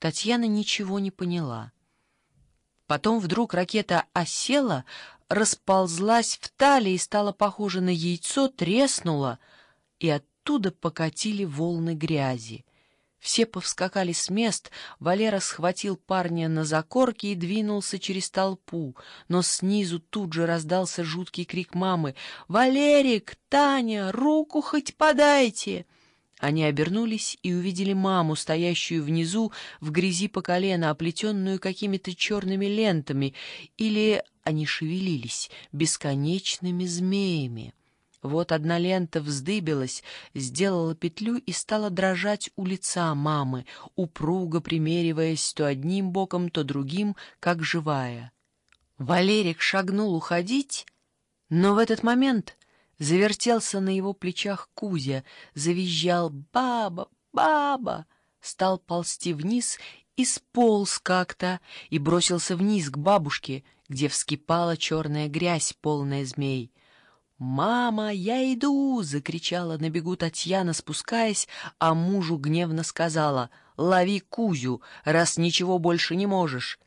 Татьяна ничего не поняла. Потом вдруг ракета осела, расползлась в талии стала похожа на яйцо, треснула, и оттуда покатили волны грязи. Все повскакали с мест, Валера схватил парня на закорке и двинулся через толпу, но снизу тут же раздался жуткий крик мамы «Валерик! Таня! Руку хоть подайте!» Они обернулись и увидели маму, стоящую внизу в грязи по колено, оплетенную какими-то черными лентами, или они шевелились бесконечными змеями. Вот одна лента вздыбилась, сделала петлю и стала дрожать у лица мамы, упруго примериваясь то одним боком, то другим, как живая. Валерик шагнул уходить, но в этот момент Завертелся на его плечах Кузя, завизжал «Баба! Баба!», стал ползти вниз и сполз как-то, и бросился вниз к бабушке, где вскипала черная грязь, полная змей. «Мама, я иду!» — закричала на бегу Татьяна, спускаясь, а мужу гневно сказала «Лови Кузю, раз ничего больше не можешь».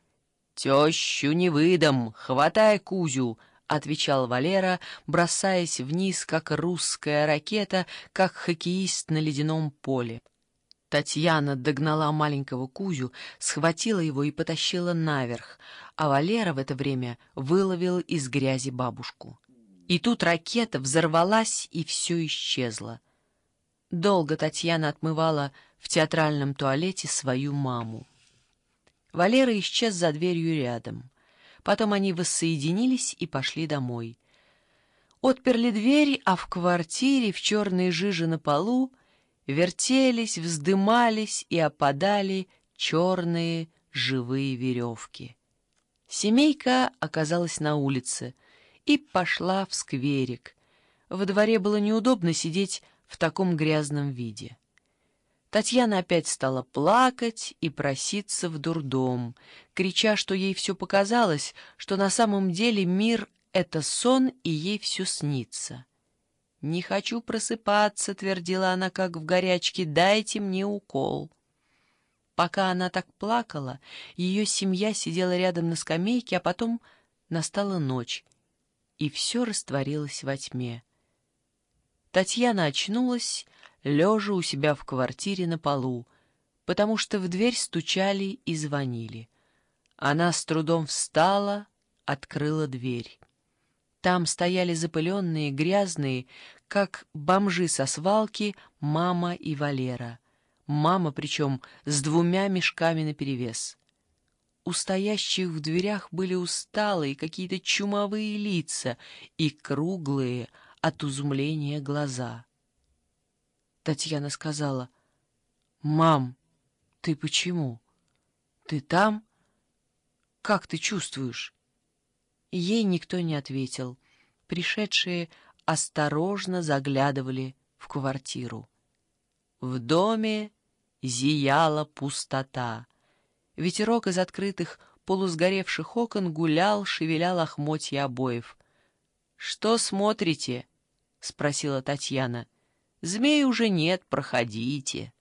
«Тещу не выдам, хватай Кузю!» — отвечал Валера, бросаясь вниз, как русская ракета, как хоккеист на ледяном поле. Татьяна догнала маленького Кузю, схватила его и потащила наверх, а Валера в это время выловил из грязи бабушку. И тут ракета взорвалась, и все исчезло. Долго Татьяна отмывала в театральном туалете свою маму. Валера исчез за дверью рядом — Потом они воссоединились и пошли домой. Отперли дверь, а в квартире, в черной жиже на полу, вертелись, вздымались и опадали черные живые веревки. Семейка оказалась на улице и пошла в скверик. Во дворе было неудобно сидеть в таком грязном виде. Татьяна опять стала плакать и проситься в дурдом, крича, что ей все показалось, что на самом деле мир — это сон, и ей все снится. «Не хочу просыпаться», — твердила она, как в горячке, — «дайте мне укол». Пока она так плакала, ее семья сидела рядом на скамейке, а потом настала ночь, и все растворилось во тьме. Татьяна очнулась лежа у себя в квартире на полу, потому что в дверь стучали и звонили. Она с трудом встала, открыла дверь. Там стояли запыленные, грязные, как бомжи со свалки, мама и Валера. Мама, причем, с двумя мешками наперевес. У стоящих в дверях были усталые какие-то чумовые лица и круглые от изумления глаза. Татьяна сказала, «Мам, ты почему? Ты там? Как ты чувствуешь?» Ей никто не ответил. Пришедшие осторожно заглядывали в квартиру. В доме зияла пустота. Ветерок из открытых полусгоревших окон гулял, шевеля лохмотья обоев. «Что смотрите?» — спросила Татьяна. Змей уже нет, проходите.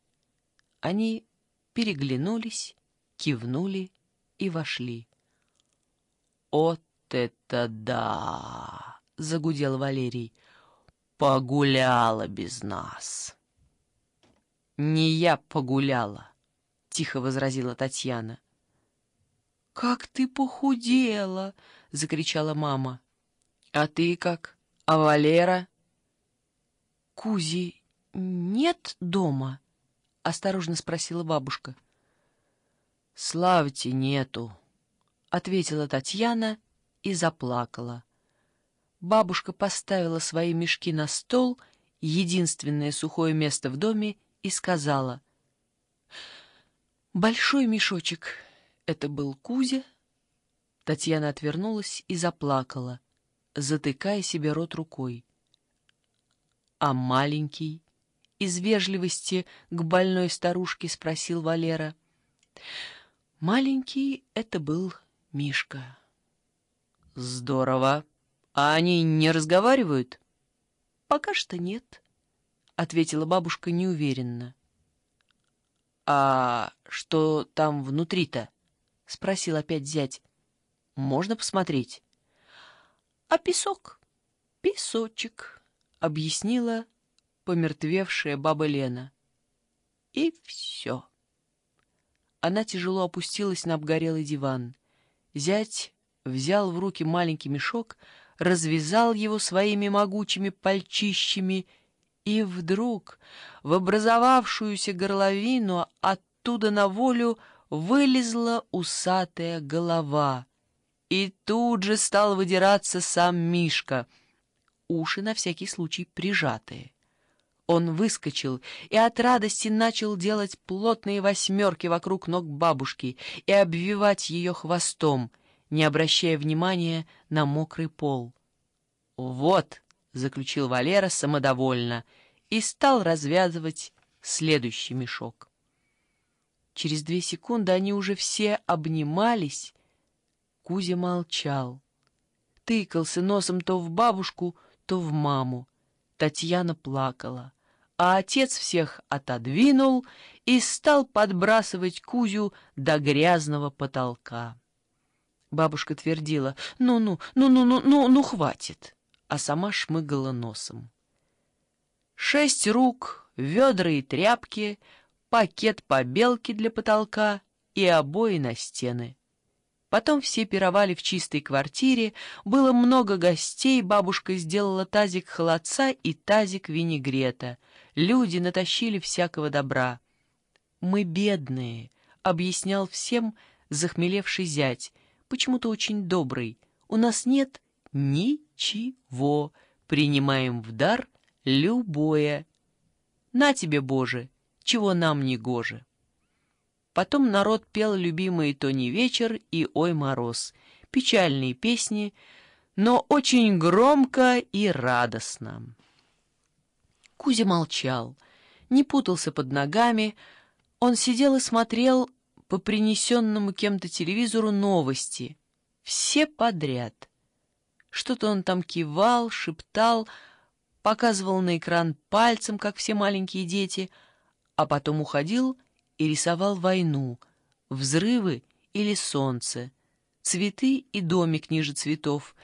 Они переглянулись, кивнули и вошли. «От это да!» — загудел Валерий. «Погуляла без нас!» «Не я погуляла!» — тихо возразила Татьяна. «Как ты похудела!» — закричала мама. «А ты как? А Валера?» Кузи нет дома? — осторожно спросила бабушка. — Славьте нету, — ответила Татьяна и заплакала. Бабушка поставила свои мешки на стол, единственное сухое место в доме, и сказала. «Большой мешочек — это был Кузя?» Татьяна отвернулась и заплакала, затыкая себе рот рукой а маленький?» — из вежливости к больной старушке спросил Валера. Маленький это был Мишка. «Здорово. А они не разговаривают?» «Пока что нет», — ответила бабушка неуверенно. «А что там внутри-то?» — спросил опять зять. «Можно посмотреть?» «А песок? Песочек», — объяснила помертвевшая баба Лена. И все. Она тяжело опустилась на обгорелый диван. Зять взял в руки маленький мешок, развязал его своими могучими пальчищами и вдруг в образовавшуюся горловину оттуда на волю вылезла усатая голова. И тут же стал выдираться сам Мишка, уши на всякий случай прижатые. Он выскочил и от радости начал делать плотные восьмерки вокруг ног бабушки и обвивать ее хвостом, не обращая внимания на мокрый пол. «Вот», — заключил Валера самодовольно, и стал развязывать следующий мешок. Через две секунды они уже все обнимались. Кузя молчал. Тыкался носом то в бабушку, то в маму. Татьяна плакала, а отец всех отодвинул и стал подбрасывать Кузю до грязного потолка. Бабушка твердила «Ну-ну, ну-ну-ну, ну, хватит», а сама шмыгала носом. Шесть рук, ведра и тряпки, пакет побелки для потолка и обои на стены — Потом все пировали в чистой квартире, было много гостей, бабушка сделала тазик холодца и тазик винегрета. Люди натащили всякого добра. «Мы бедные», — объяснял всем захмелевший зять, почему-то очень добрый. «У нас нет ничего, принимаем в дар любое. На тебе, Боже, чего нам не гоже». Потом народ пел любимые «То не вечер» и «Ой, мороз», печальные песни, но очень громко и радостно. Кузя молчал, не путался под ногами, он сидел и смотрел по принесенному кем-то телевизору новости, все подряд. Что-то он там кивал, шептал, показывал на экран пальцем, как все маленькие дети, а потом уходил и рисовал войну, взрывы или солнце, цветы и домик ниже цветов.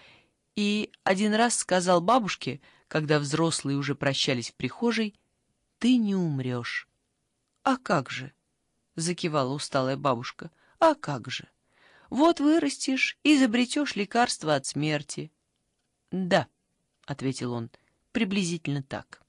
И один раз сказал бабушке, когда взрослые уже прощались в прихожей, «Ты не умрешь». «А как же?» — закивала усталая бабушка. «А как же? Вот вырастешь изобретешь лекарство от смерти». «Да», — ответил он, — «приблизительно так».